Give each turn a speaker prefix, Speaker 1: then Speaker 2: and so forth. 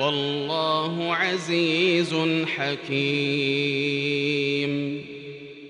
Speaker 1: والله عزيز حكيم.